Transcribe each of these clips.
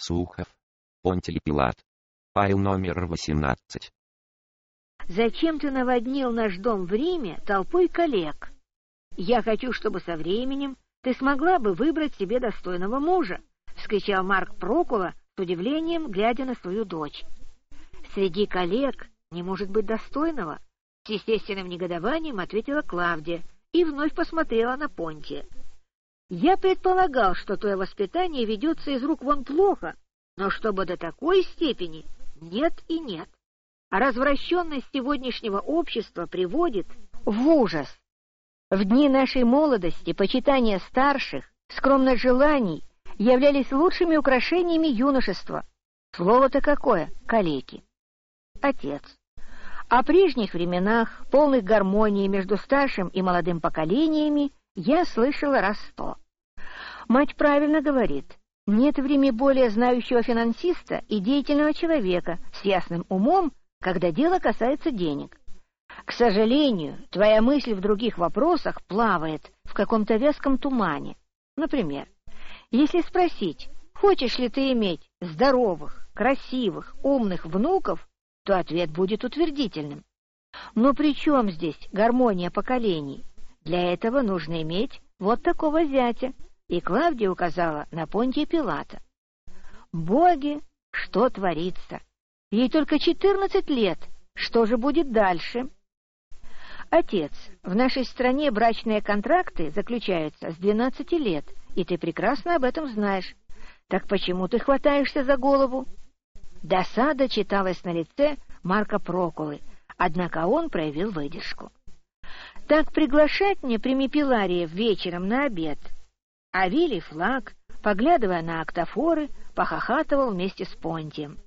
Сухов. Понтиль Пилат. Файл номер 18. Зачем ты наводнил наш дом в Риме толпой коллег? Я хочу, чтобы со временем ты смогла бы выбрать себе достойного мужа, вскричал Марк Прокула с удивлением, глядя на свою дочь. Среди коллег не может быть достойного, с естественным негодованием ответила Клавдия и вновь посмотрела на Понтия. Я предполагал, что твое воспитание ведется из рук вон плохо, но чтобы до такой степени нет и нет. А развращенность сегодняшнего общества приводит в ужас. В дни нашей молодости почитание старших, скромных желаний являлись лучшими украшениями юношества. Слово-то какое — калеки. Отец. О прежних временах, полных гармонии между старшим и молодым поколениями, я слышала раз сто. Мать правильно говорит. Нет в Риме более знающего финансиста и деятельного человека с ясным умом, когда дело касается денег. К сожалению, твоя мысль в других вопросах плавает в каком-то вязком тумане. Например, если спросить, хочешь ли ты иметь здоровых, красивых, умных внуков, то ответ будет утвердительным. Но при чем здесь гармония поколений? Для этого нужно иметь вот такого зятя, и Клавдия указала на Понтия Пилата. Боги, что творится? Ей только четырнадцать лет. Что же будет дальше? Отец, в нашей стране брачные контракты заключаются с двенадцати лет, и ты прекрасно об этом знаешь. Так почему ты хватаешься за голову? Досада читалась на лице Марка Прокулы, однако он проявил выдержку. Так приглашать мне Примипелария вечером на обед. А Вилли Флаг, поглядывая на октофоры, похохатывал вместе с Понтием.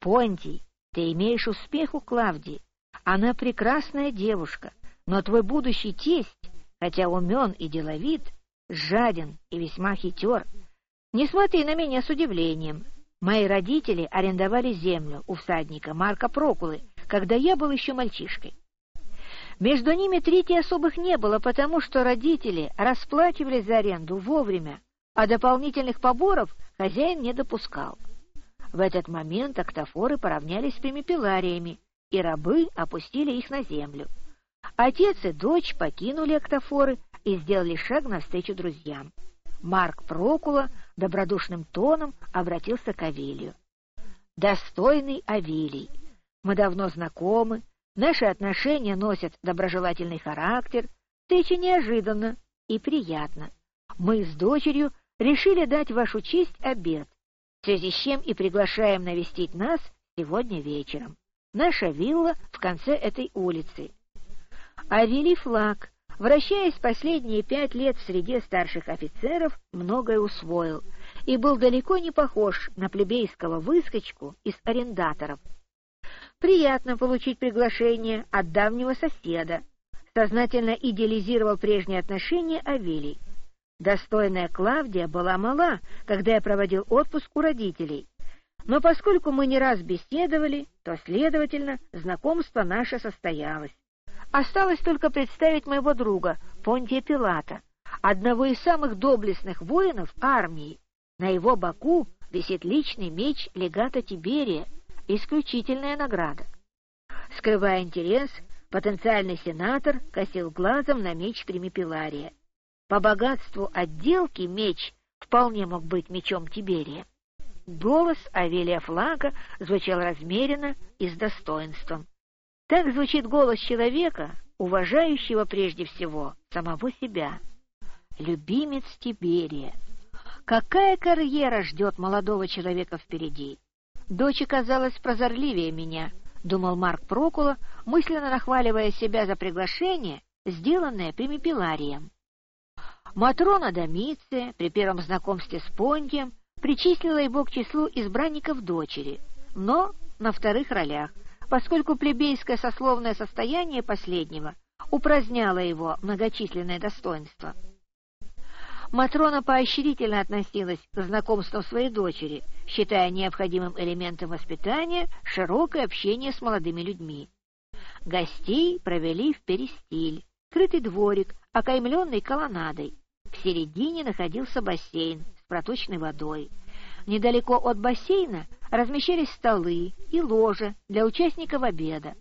Понтий, ты имеешь успех у Клавдии. Она прекрасная девушка, но твой будущий тесть, хотя умен и деловит, жаден и весьма хитер. Не смотри на меня с удивлением. Мои родители арендовали землю у всадника Марка Прокулы, когда я был еще мальчишкой. Между ними трети особых не было, потому что родители расплачивались за аренду вовремя, а дополнительных поборов хозяин не допускал. В этот момент октофоры поравнялись с примипелариями, и рабы опустили их на землю. Отец и дочь покинули октофоры и сделали шаг навстречу друзьям. Марк Прокула добродушным тоном обратился к Авелию. «Достойный Авелий, мы давно знакомы, Наши отношения носят доброжелательный характер, встреча неожиданно и приятно. Мы с дочерью решили дать вашу честь обед, в связи с чем и приглашаем навестить нас сегодня вечером. Наша вилла в конце этой улицы. А Вилли Флаг, вращаясь последние пять лет в среде старших офицеров, многое усвоил и был далеко не похож на плебейского выскочку из арендаторов — Приятно получить приглашение от давнего соседа. Сознательно идеализировал прежние отношения Авелий. Достойная Клавдия была мала, когда я проводил отпуск у родителей. Но поскольку мы не раз беседовали, то, следовательно, знакомство наше состоялось. Осталось только представить моего друга, Понтия Пилата, одного из самых доблестных воинов армии. На его боку висит личный меч легата Тиберия, исключительная награда. Скрывая интерес, потенциальный сенатор косил глазом на меч Примипелария. По богатству отделки меч вполне мог быть мечом Тиберия. Голос Авелия Флага звучал размеренно и с достоинством. Так звучит голос человека, уважающего прежде всего самого себя. Любимец Тиберия. Какая карьера ждет молодого человека впереди? Дочь оказалась прозорливее меня, думал Марк Прокула, мысленно нахваливая себя за приглашение, сделанное Примипеларием. Матрона Домиция при первом знакомстве с Понтием причислила его к числу избранников дочери, но на вторых ролях, поскольку плебейское сословное состояние последнего упраздняло его многочисленное достоинство. Матрона поощрительно относилась к знакомству своей дочери, считая необходимым элементом воспитания широкое общение с молодыми людьми. Гостей провели в перестиль, крытый дворик, окаймленный колоннадой. В середине находился бассейн с проточной водой. Недалеко от бассейна размещались столы и ложа для участников обеда.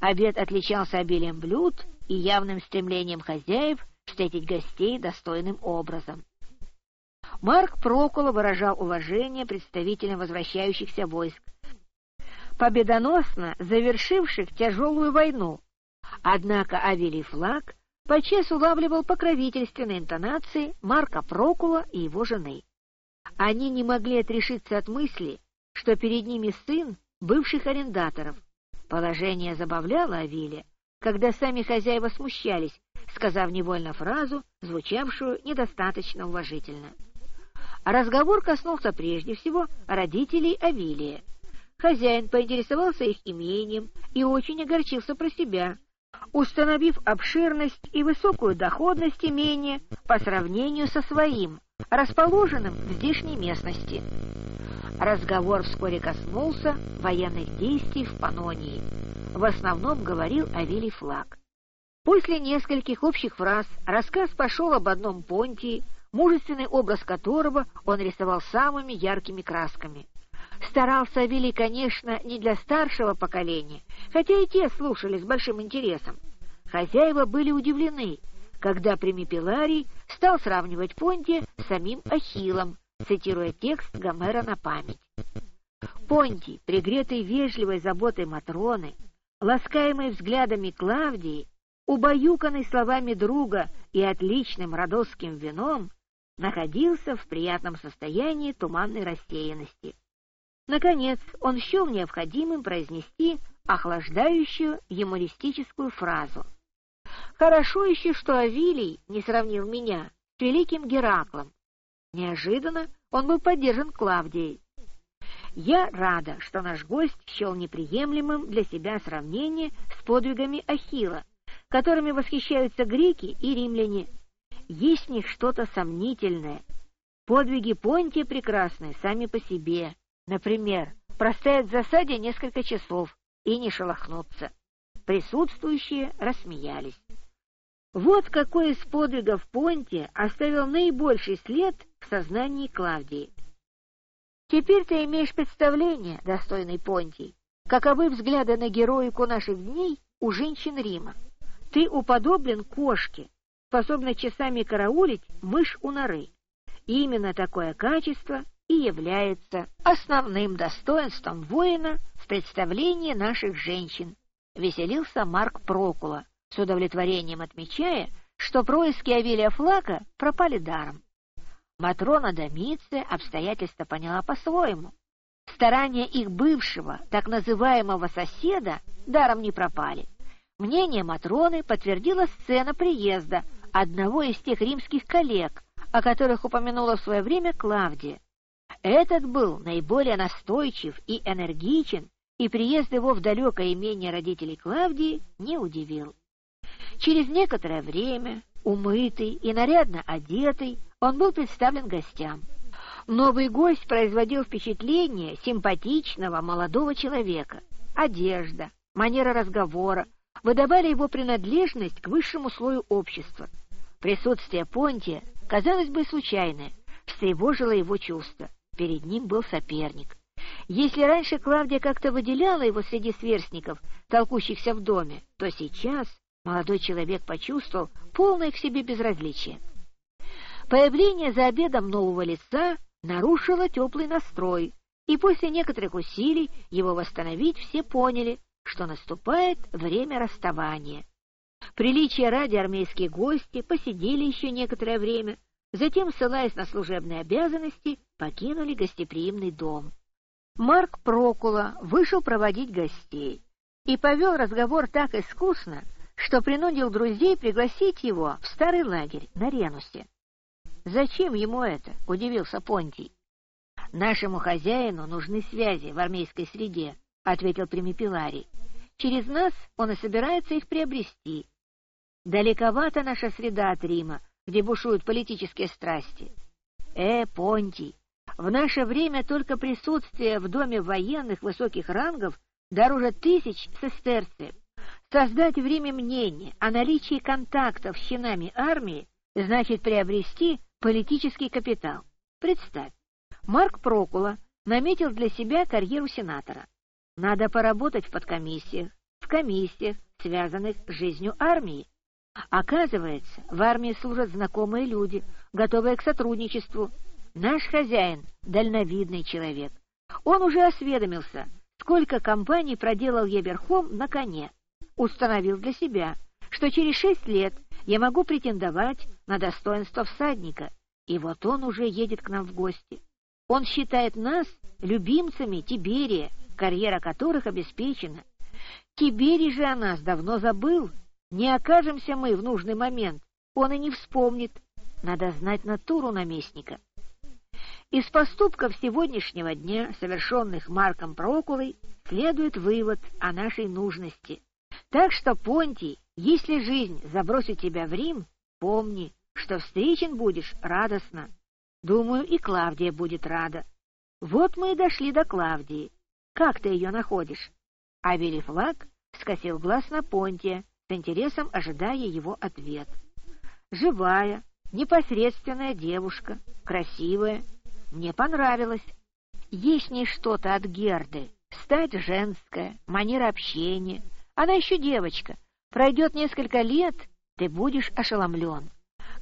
Обед отличался обилием блюд и явным стремлением хозяев встретить гостей достойным образом. Марк Прокула выражал уважение представителям возвращающихся войск, победоносно завершивших тяжелую войну. Однако Авелий Флаг подчас улавливал покровительственные интонации Марка Прокула и его жены. Они не могли отрешиться от мысли, что перед ними сын бывших арендаторов. Положение забавляло Авилия, когда сами хозяева смущались, сказав невольно фразу, звучавшую недостаточно уважительно. Разговор коснулся прежде всего родителей Авилия. Хозяин поинтересовался их имением и очень огорчился про себя, установив обширность и высокую доходность имения по сравнению со своим, расположенным в здешней местности. Разговор вскоре коснулся военных действий в Панонии. В основном говорил Авелий Флаг. После нескольких общих фраз рассказ пошел об одном Понтии, мужественный образ которого он рисовал самыми яркими красками. Старался Вилли, конечно, не для старшего поколения, хотя и те слушали с большим интересом. Хозяева были удивлены, когда Примипеларий стал сравнивать Понтия с самим Ахиллом, цитируя текст Гомера на память. Понтий, пригретый вежливой заботой Матроны, ласкаемый взглядами Клавдии, убаюканный словами друга и отличным родосским вином, находился в приятном состоянии туманной рассеянности. Наконец, он счел необходимым произнести охлаждающую юмористическую фразу. «Хорошо еще, что Авилий не сравнил меня с великим Гераклом. Неожиданно он был поддержан Клавдией. Я рада, что наш гость счел неприемлемым для себя сравнение с подвигами Ахилла, которыми восхищаются греки и римляне. Есть в них что-то сомнительное. Подвиги Понтия прекрасны сами по себе, Например, простоять в засаде несколько часов и не шелохнуться. Присутствующие рассмеялись. Вот какой из подвигов Понтия оставил наибольший след в сознании Клавдии. Теперь ты имеешь представление, достойный Понтий, каковы взгляды на героику наших дней у женщин Рима. Ты уподоблен кошке, способной часами караулить мышь у норы. Именно такое качество и является основным достоинством воина в представлении наших женщин, веселился Марк Прокула, с удовлетворением отмечая, что происки Авелия Флака пропали даром. Матрона Домиция обстоятельства поняла по-своему. Старания их бывшего, так называемого соседа, даром не пропали. Мнение Матроны подтвердила сцена приезда одного из тех римских коллег, о которых упомянула в свое время Клавдия. Этот был наиболее настойчив и энергичен, и приезд его в далекое имение родителей Клавдии не удивил. Через некоторое время, умытый и нарядно одетый, он был представлен гостям. Новый гость производил впечатление симпатичного молодого человека. Одежда, манера разговора выдавали его принадлежность к высшему слою общества. Присутствие Понтия, казалось бы, случайное, встревожило его чувства перед ним был соперник. Если раньше Клавдия как-то выделяла его среди сверстников, толкущихся в доме, то сейчас молодой человек почувствовал полное к себе безразличие. Появление за обедом нового лица нарушило теплый настрой, и после некоторых усилий его восстановить все поняли, что наступает время расставания. Приличия ради армейские гости посидели еще некоторое время, затем, ссылаясь на служебные обязанности, покинули гостеприимный дом. Марк Прокула вышел проводить гостей и повел разговор так искусно, что принудил друзей пригласить его в старый лагерь на Ренусе. «Зачем ему это?» — удивился Понтий. «Нашему хозяину нужны связи в армейской среде», — ответил Примипеларий. «Через нас он и собирается их приобрести. Далековато наша среда от Рима, где бушуют политические страсти. Э, Понтий, в наше время только присутствие в доме военных высоких рангов дороже тысяч сестерцев. Создать в Риме мнение о наличии контактов с чинами армии значит приобрести политический капитал. Представь, Марк Прокула наметил для себя карьеру сенатора. Надо поработать в подкомиссиях, в комиссиях, связанных с жизнью армии. Оказывается, в армии служат знакомые люди, готовые к сотрудничеству. Наш хозяин — дальновидный человек. Он уже осведомился, сколько компаний проделал я верхом на коне. Установил для себя, что через шесть лет я могу претендовать на достоинство всадника, и вот он уже едет к нам в гости. Он считает нас любимцами Тиберия, карьера которых обеспечена. Тиберий же о нас давно забыл. Не окажемся мы в нужный момент, он и не вспомнит. Надо знать натуру наместника. Из поступков сегодняшнего дня, совершенных Марком Прокулой, следует вывод о нашей нужности. Так что, Понтий, если жизнь забросит тебя в Рим, помни, что встречен будешь радостно. Думаю, и Клавдия будет рада. Вот мы и дошли до Клавдии. Как ты ее находишь? А Велифлаг скосил глаз на Понтия, с интересом ожидая его ответ. Живая, непосредственная девушка, красивая. Мне понравилось. Есть не что-то от Герды. Стать женская, манера общения. Она еще девочка. Пройдет несколько лет, ты будешь ошеломлен.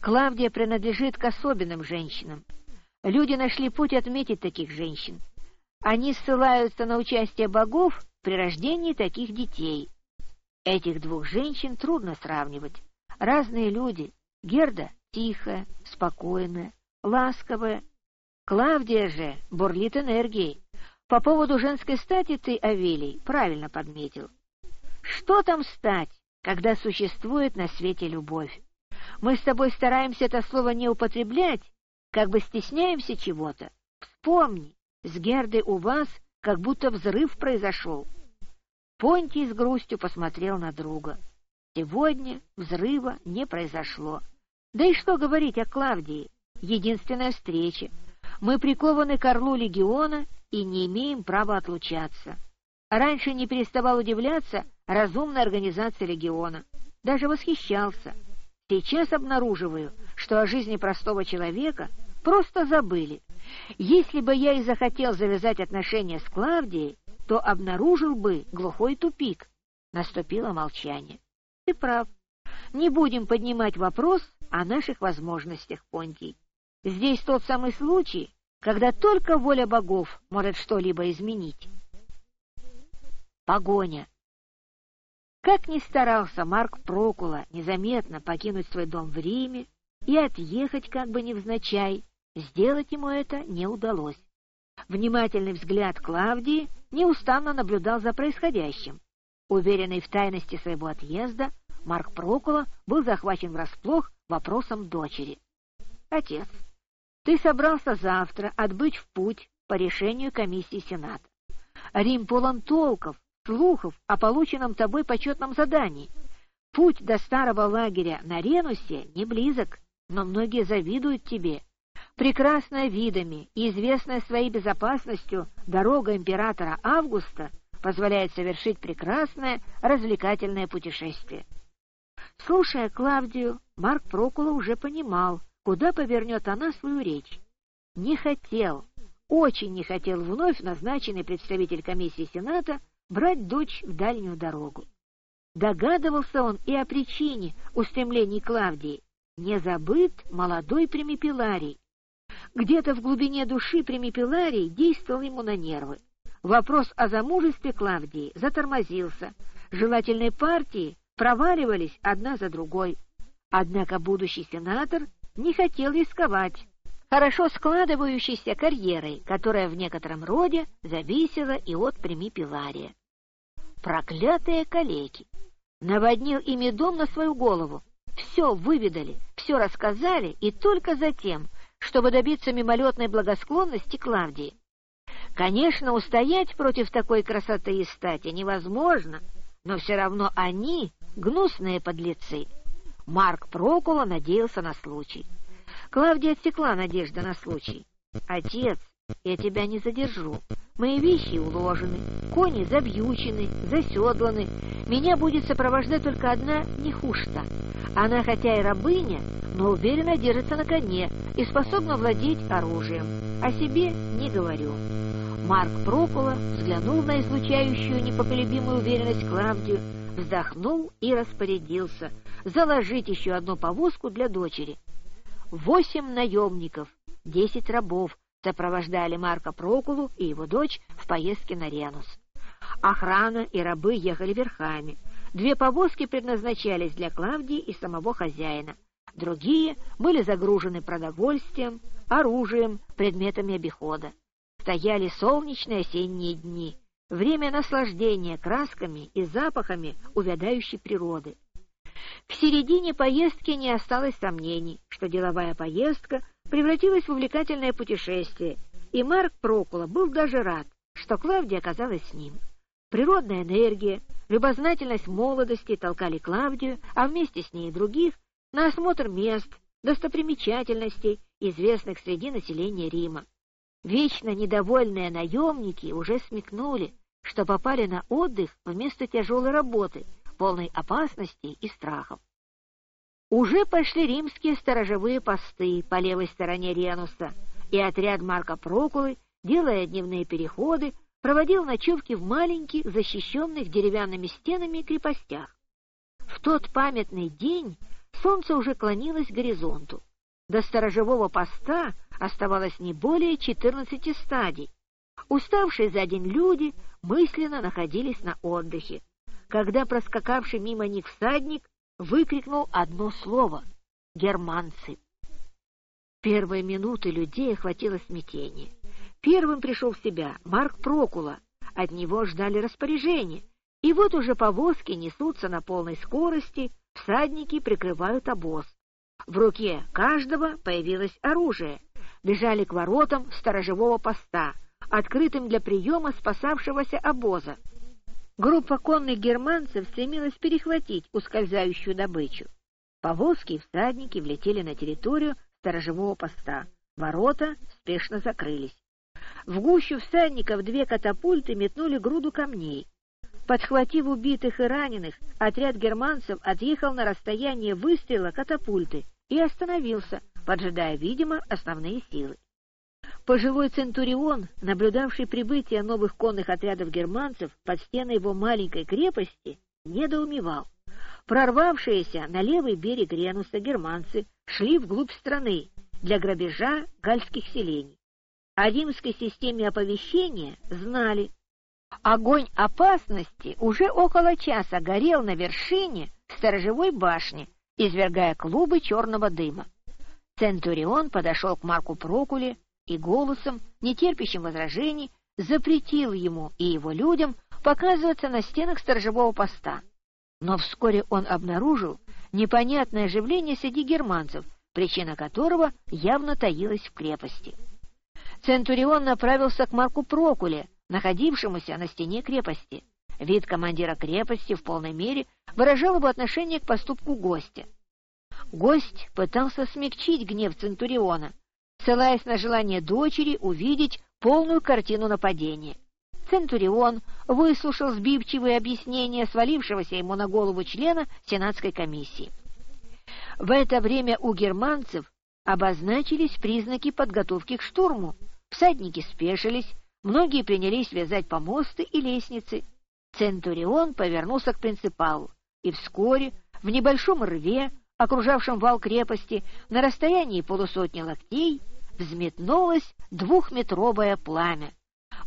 Клавдия принадлежит к особенным женщинам. Люди нашли путь отметить таких женщин. Они ссылаются на участие богов при рождении таких детей. Этих двух женщин трудно сравнивать. Разные люди. Герда тихая, спокойная, ласковая. Клавдия же бурлит энергией. По поводу женской стати ты, Авелий, правильно подметил. Что там стать, когда существует на свете любовь? Мы с тобой стараемся это слово не употреблять, как бы стесняемся чего-то. Вспомни, с Гердой у вас как будто взрыв произошел. Понтий с грустью посмотрел на друга. Сегодня взрыва не произошло. Да и что говорить о Клавдии? Единственная встреча. Мы прикованы к орлу легиона и не имеем права отлучаться. Раньше не переставал удивляться разумной организации легиона. Даже восхищался. Сейчас обнаруживаю, что о жизни простого человека просто забыли. Если бы я и захотел завязать отношения с Клавдией, то обнаружил бы глухой тупик. Наступило молчание. Ты прав. Не будем поднимать вопрос о наших возможностях, Понтий. Здесь тот самый случай, когда только воля богов может что-либо изменить. Погоня. Как ни старался Марк Прокула незаметно покинуть свой дом в Риме и отъехать как бы невзначай, сделать ему это не удалось. Внимательный взгляд Клавдии неустанно наблюдал за происходящим. Уверенный в тайности своего отъезда, Марк Прокула был захвачен врасплох вопросом дочери. «Отец, ты собрался завтра отбыть в путь по решению комиссии Сената. Рим полон толков, слухов о полученном тобой почетном задании. Путь до старого лагеря на Ренусе не близок, но многие завидуют тебе. Прекрасная видами и известная своей безопасностью дорога императора Августа позволяет совершить прекрасное развлекательное путешествие. Слушая Клавдию, Марк Прокула уже понимал, куда повернет она свою речь. Не хотел, очень не хотел вновь назначенный представитель комиссии Сената брать дочь в дальнюю дорогу. Догадывался он и о причине устремлений Клавдии. Не забыт молодой Примипеларий. Где-то в глубине души Примипеларий действовал ему на нервы. Вопрос о замужестве Клавдии затормозился. Желательные партии проваливались одна за другой. Однако будущий сенатор не хотел рисковать хорошо складывающейся карьерой, которая в некотором роде зависела и от Примипелария. Проклятые калеки! Наводнил ими дом на свою голову. Все выведали, все рассказали, и только затем, чтобы добиться мимолетной благосклонности Клавдии. Конечно, устоять против такой красоты и стати невозможно, но все равно они — гнусные подлецы. Марк Прокула надеялся на случай. Клавдия отсекла надежда на случай. «Отец, я тебя не задержу. Мои вещи уложены, кони забьючены, заседланы. Меня будет сопровождать только одна нехушта. Она хотя и рабыня, но уверенно держится на коне и способна владеть оружием. о себе не говорю. Марк Прокула взглянул на излучающую непоколебимую уверенность Клавдию, вздохнул и распорядился заложить еще одну повозку для дочери. Восемь наемников, десять рабов сопровождали Марка Прокулу и его дочь в поездке на Ренус. Охрана и рабы ехали верхами. Две повозки предназначались для Клавдии и самого хозяина. Другие были загружены продовольствием, оружием, предметами обихода. Стояли солнечные осенние дни, время наслаждения красками и запахами увядающей природы. В середине поездки не осталось сомнений, что деловая поездка превратилась в увлекательное путешествие, и Марк Прокула был даже рад, что Клавдия оказалась с ним. Природная энергия, любознательность молодости толкали Клавдию, а вместе с ней и других, на осмотр мест, достопримечательностей, известных среди населения Рима. Вечно недовольные наемники уже смекнули, что попали на отдых вместо тяжелой работы, полной опасностей и страхов. Уже пошли римские сторожевые посты по левой стороне Ренуса, и отряд Марка Прокулы, делая дневные переходы, проводил ночевки в маленьких, защищенных деревянными стенами крепостях. В тот памятный день солнце уже клонилось к горизонту. До сторожевого поста оставалось не более четырнадцати стадий. Уставшие за день люди мысленно находились на отдыхе, когда проскакавший мимо них всадник выкрикнул одно слово — «Германцы». Первые минуты людей охватило смятение. Первым пришел в себя Марк Прокула, от него ждали распоряжения, и вот уже повозки несутся на полной скорости, всадники прикрывают обоз. В руке каждого появилось оружие, бежали к воротам сторожевого поста, открытым для приема спасавшегося обоза. Группа конных германцев стремилась перехватить ускользающую добычу. Повозки и всадники влетели на территорию сторожевого поста. Ворота спешно закрылись. В гущу всадников две катапульты метнули груду камней. Подхватив убитых и раненых, отряд германцев отъехал на расстояние выстрела катапульты и остановился, поджидая, видимо, основные силы. Пожилой Центурион, наблюдавший прибытие новых конных отрядов германцев под стены его маленькой крепости, недоумевал. Прорвавшиеся на левый берег Ренуса германцы шли вглубь страны для грабежа гальских селений. О римской системе оповещения знали. Огонь опасности уже около часа горел на вершине сторожевой башни, извергая клубы черного дыма. Центурион подошел к Марку Прокуле и голосом, не терпящим возражений, запретил ему и его людям показываться на стенах сторожевого поста. Но вскоре он обнаружил непонятное оживление среди германцев, причина которого явно таилась в крепости. Центурион направился к Марку Прокуле, находившемуся на стене крепости. Вид командира крепости в полной мере выражал его отношение к поступку гостя. Гость пытался смягчить гнев Центуриона, ссылаясь на желание дочери увидеть полную картину нападения. Центурион выслушал сбивчивые объяснения свалившегося ему на голову члена Сенатской комиссии. В это время у германцев обозначились признаки подготовки к штурму. Всадники спешились, многие принялись вязать помосты и лестницы. Центурион повернулся к принципалу, и вскоре в небольшом рве окружавшем вал крепости, на расстоянии полусотни локтей, взметнулось двухметровое пламя.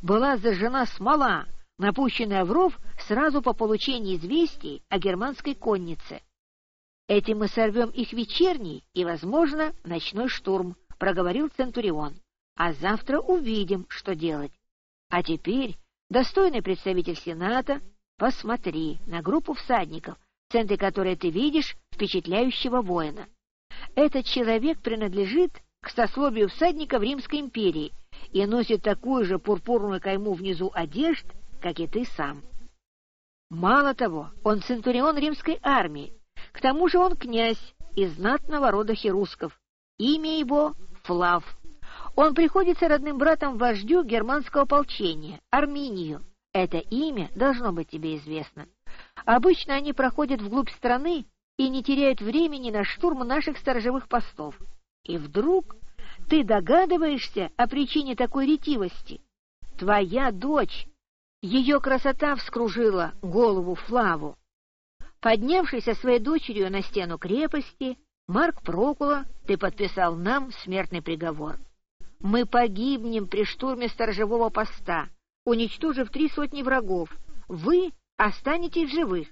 Была зажжена смола, напущенная в ров сразу по получении известий о германской коннице. «Этим мы сорвем их вечерний и, возможно, ночной штурм», — проговорил Центурион. «А завтра увидим, что делать. А теперь, достойный представитель Сената, посмотри на группу всадников, в центре которой ты видишь впечатляющего воина. Этот человек принадлежит к сословию всадников Римской империи и носит такую же пурпурную кайму внизу одежд, как и ты сам. Мало того, он центурион римской армии, к тому же он князь из знатного рода херусков. Имя его — Флав. Он приходится родным братом вождю германского ополчения, Арминию. Это имя должно быть тебе известно. Обычно они проходят вглубь страны и не теряют времени на штурм наших сторожевых постов. И вдруг Ты догадываешься о причине такой ретивости? Твоя дочь. Ее красота вскружила голову Флаву. Поднявшись со своей дочерью на стену крепости, Марк Прокула, ты подписал нам смертный приговор. Мы погибнем при штурме сторожевого поста, уничтожив три сотни врагов. Вы останетесь живых.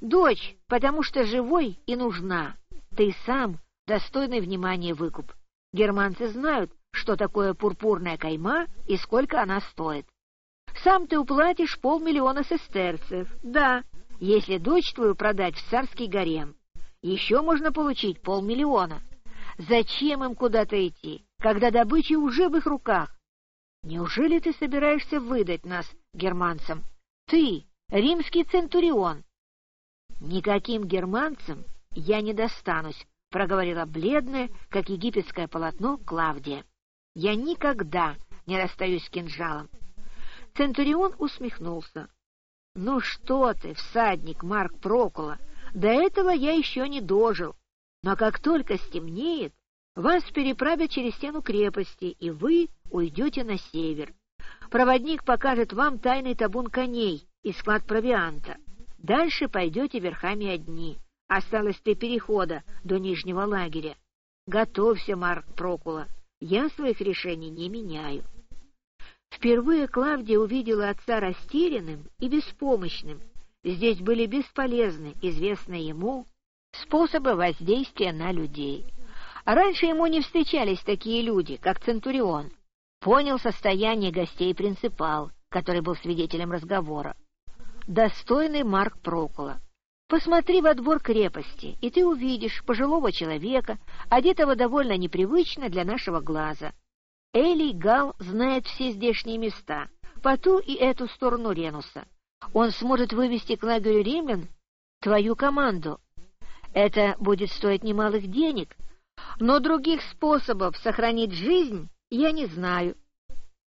Дочь, потому что живой и нужна. Ты сам достойный внимания выкуп. Германцы знают, что такое пурпурная кайма и сколько она стоит. Сам ты уплатишь полмиллиона сестерцев. Да, если дочь твою продать в царский гарем. Еще можно получить полмиллиона. Зачем им куда-то идти, когда добыча уже в их руках? Неужели ты собираешься выдать нас германцам? Ты, римский центурион. Никаким германцам я не достанусь, проговорила бледная, как египетское полотно, Клавдия. Я никогда не расстаюсь с кинжалом. Центурион усмехнулся. Ну что ты, всадник Марк Прокула, до этого я еще не дожил. Но как только стемнеет, вас переправят через стену крепости, и вы уйдете на север. Проводник покажет вам тайный табун коней и склад провианта. Дальше пойдете верхами одни. Осталось три перехода до Нижнего лагеря. Готовься, Марк Прокула. Я своих решений не меняю. Впервые Клавдия увидела отца растерянным и беспомощным. Здесь были бесполезны известные ему способы воздействия на людей. А раньше ему не встречались такие люди, как Центурион. Понял состояние гостей принципал, который был свидетелем разговора. Достойный Марк Прокула. Посмотри во двор крепости, и ты увидишь пожилого человека, одетого довольно непривычно для нашего глаза. Элий Гал знает все здешние места, по ту и эту сторону Ренуса. Он сможет вывести к лагерю римлян твою команду. Это будет стоить немалых денег, но других способов сохранить жизнь я не знаю.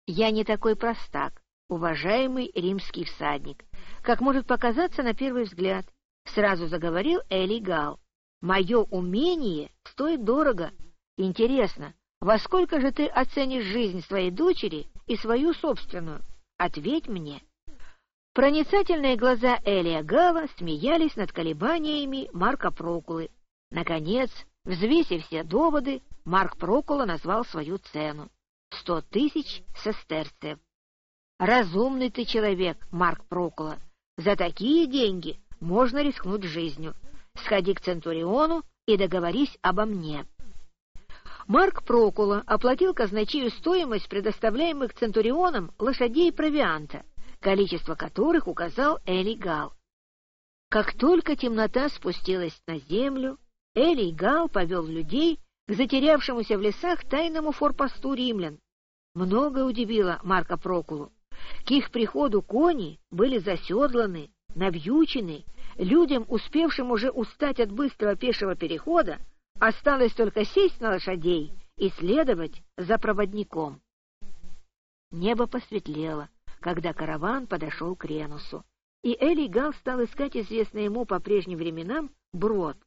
Я не такой простак, уважаемый римский всадник, как может показаться на первый взгляд, сразу заговорил Эли Гал. Мое умение стоит дорого. Интересно, во сколько же ты оценишь жизнь своей дочери и свою собственную? Ответь мне. Проницательные глаза Элия Гала смеялись над колебаниями Марка Прокулы. Наконец, взвесив все доводы, Марк Прокула назвал свою цену — сто тысяч сестерцев. Разумный ты человек, Марк Прокула. За такие деньги можно рискнуть жизнью. Сходи к Центуриону и договорись обо мне. Марк Прокула оплатил казначею стоимость предоставляемых Центурионом лошадей и провианта, количество которых указал Эли Гал. Как только темнота спустилась на землю, Эли Гал повел людей к затерявшемуся в лесах тайному форпосту римлян. Много удивило Марка Прокулу. К их приходу кони были заседланы, навьючены, людям, успевшим уже устать от быстрого пешего перехода, Осталось только сесть на лошадей и следовать за проводником. Небо посветлело, когда караван подошел к Ренусу, и Эли Гал стал искать известный ему по прежним временам брод.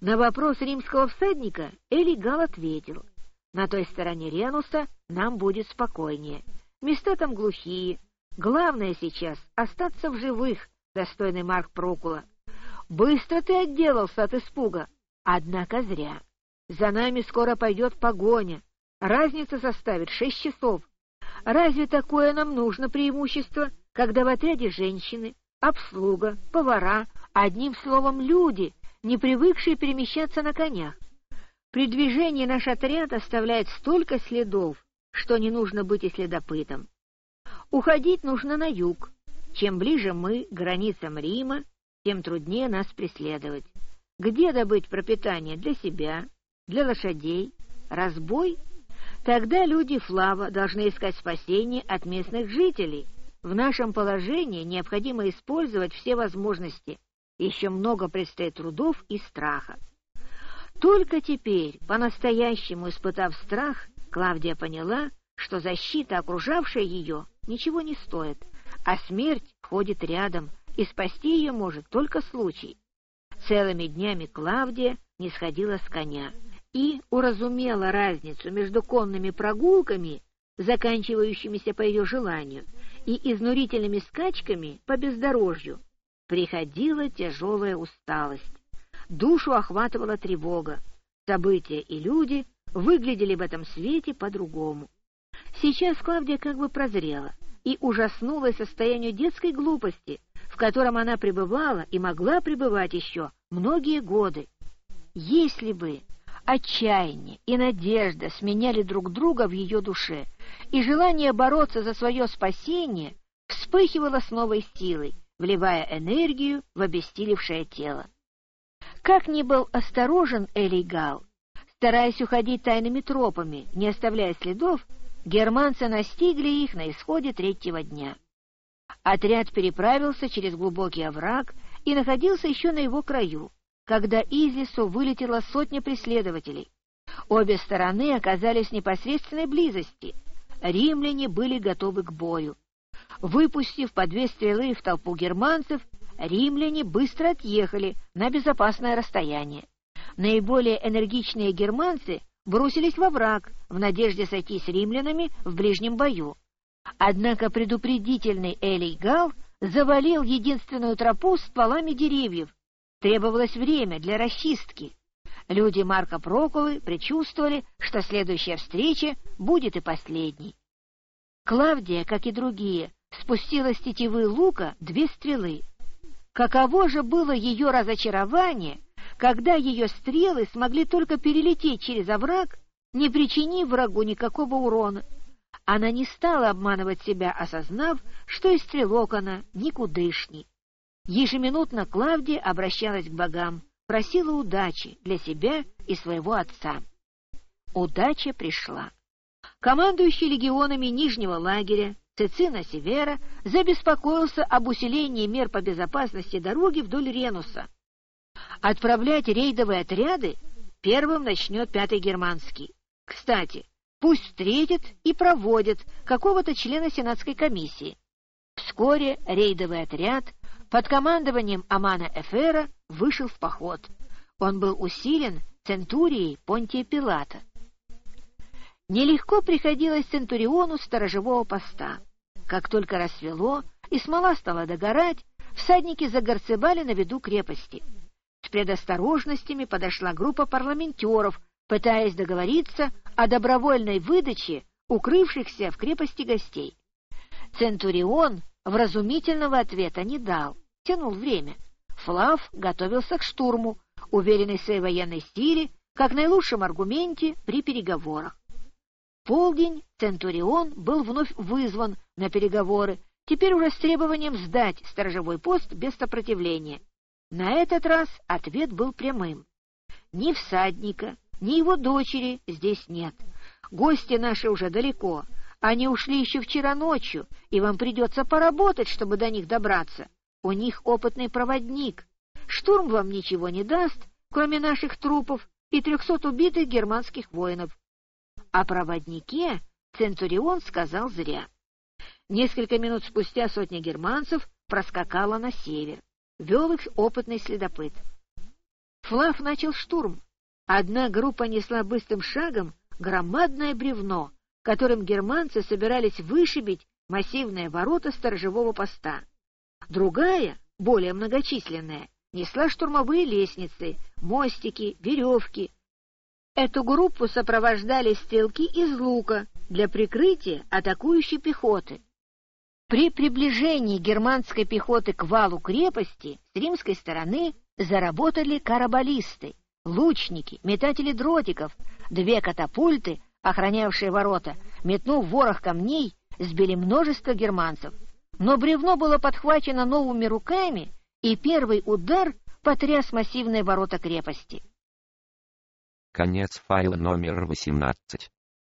На вопрос римского всадника Эли Гал ответил, «На той стороне Ренуса нам будет спокойнее. Места там глухие. Главное сейчас — остаться в живых, достойный Марк Прокула. Быстро ты отделался от испуга, Однако зря. За нами скоро пойдет погоня. Разница составит шесть часов. Разве такое нам нужно преимущество, когда в отряде женщины, обслуга, повара, одним словом люди, не привыкшие перемещаться на конях? При движении наш отряд оставляет столько следов, что не нужно быть и следопытом. Уходить нужно на юг. Чем ближе мы к границам Рима, тем труднее нас преследовать. Где добыть пропитание для себя, для лошадей, разбой? Тогда люди Флава должны искать спасение от местных жителей. В нашем положении необходимо использовать все возможности. Еще много предстоит трудов и страха. Только теперь, по-настоящему испытав страх, Клавдия поняла, что защита, окружавшая ее, ничего не стоит, а смерть ходит рядом, и спасти ее может только случай. Целыми днями Клавдия не сходила с коня, и уразумела разницу между конными прогулками, заканчивающимися по ее желанию, и изнурительными скачками по бездорожью, приходила тяжелая усталость. Душу охватывала тревога. События и люди выглядели в этом свете по-другому. Сейчас Клавдия как бы прозрела и ужаснулась состоянию детской глупости, в котором она пребывала и могла пребывать еще многие годы. Если бы отчаяние и надежда сменяли друг друга в ее душе, и желание бороться за свое спасение вспыхивало с новой силой, вливая энергию в обессилевшее тело. Как ни был осторожен Элей Гал, стараясь уходить тайными тропами, не оставляя следов, германцы настигли их на исходе третьего дня. Отряд переправился через глубокий овраг и находился еще на его краю, когда из лесу вылетела сотня преследователей. Обе стороны оказались в непосредственной близости. Римляне были готовы к бою. Выпустив по две стрелы в толпу германцев, римляне быстро отъехали на безопасное расстояние. Наиболее энергичные германцы бросились во враг в надежде сойти с римлянами в ближнем бою. Однако предупредительный Элей Гал завалил единственную тропу стволами деревьев. Требовалось время для расчистки. Люди Марка Проколы предчувствовали, что следующая встреча будет и последней. Клавдия, как и другие, спустила с тетивы лука две стрелы. Каково же было ее разочарование, когда ее стрелы смогли только перелететь через овраг, не причинив врагу никакого урона. Она не стала обманывать себя, осознав, что и стрелок она никудышний. Ежеминутно Клавдия обращалась к богам, просила удачи для себя и своего отца. Удача пришла. Командующий легионами Нижнего лагеря Цицина Севера забеспокоился об усилении мер по безопасности дороги вдоль Ренуса. Отправлять рейдовые отряды первым начнет Пятый Германский. Кстати, пусть встретит и проводит какого-то члена Сенатской комиссии. Вскоре рейдовый отряд под командованием Амана Эфера вышел в поход. Он был усилен центурией Понтия Пилата. Нелегко приходилось центуриону сторожевого поста. Как только рассвело и смола стала догорать, всадники загорцевали на виду крепости. С предосторожностями подошла группа парламентеров, пытаясь договориться о добровольной выдаче укрывшихся в крепости гостей. Центурион вразумительного ответа не дал, тянул время. Флав готовился к штурму, уверенный в своей военной силе, как наилучшем аргументе при переговорах полдень Центурион был вновь вызван на переговоры, теперь уже с требованием сдать сторожевой пост без сопротивления. На этот раз ответ был прямым. Ни всадника, ни его дочери здесь нет. Гости наши уже далеко. Они ушли еще вчера ночью, и вам придется поработать, чтобы до них добраться. У них опытный проводник. Штурм вам ничего не даст, кроме наших трупов и трехсот убитых германских воинов. О проводнике Центурион сказал зря. Несколько минут спустя сотня германцев проскакала на север. Вел их опытный следопыт. Флав начал штурм. Одна группа несла быстрым шагом громадное бревно, которым германцы собирались вышибить массивные ворота сторожевого поста. Другая, более многочисленная, несла штурмовые лестницы, мостики, веревки, Эту группу сопровождали стрелки из лука для прикрытия атакующей пехоты. При приближении германской пехоты к валу крепости с римской стороны заработали карабалисты, лучники, метатели дротиков, две катапульты, охранявшие ворота, метнув ворох камней, сбили множество германцев. Но бревно было подхвачено новыми руками, и первый удар потряс массивные ворота крепости. Конец файла номер 18.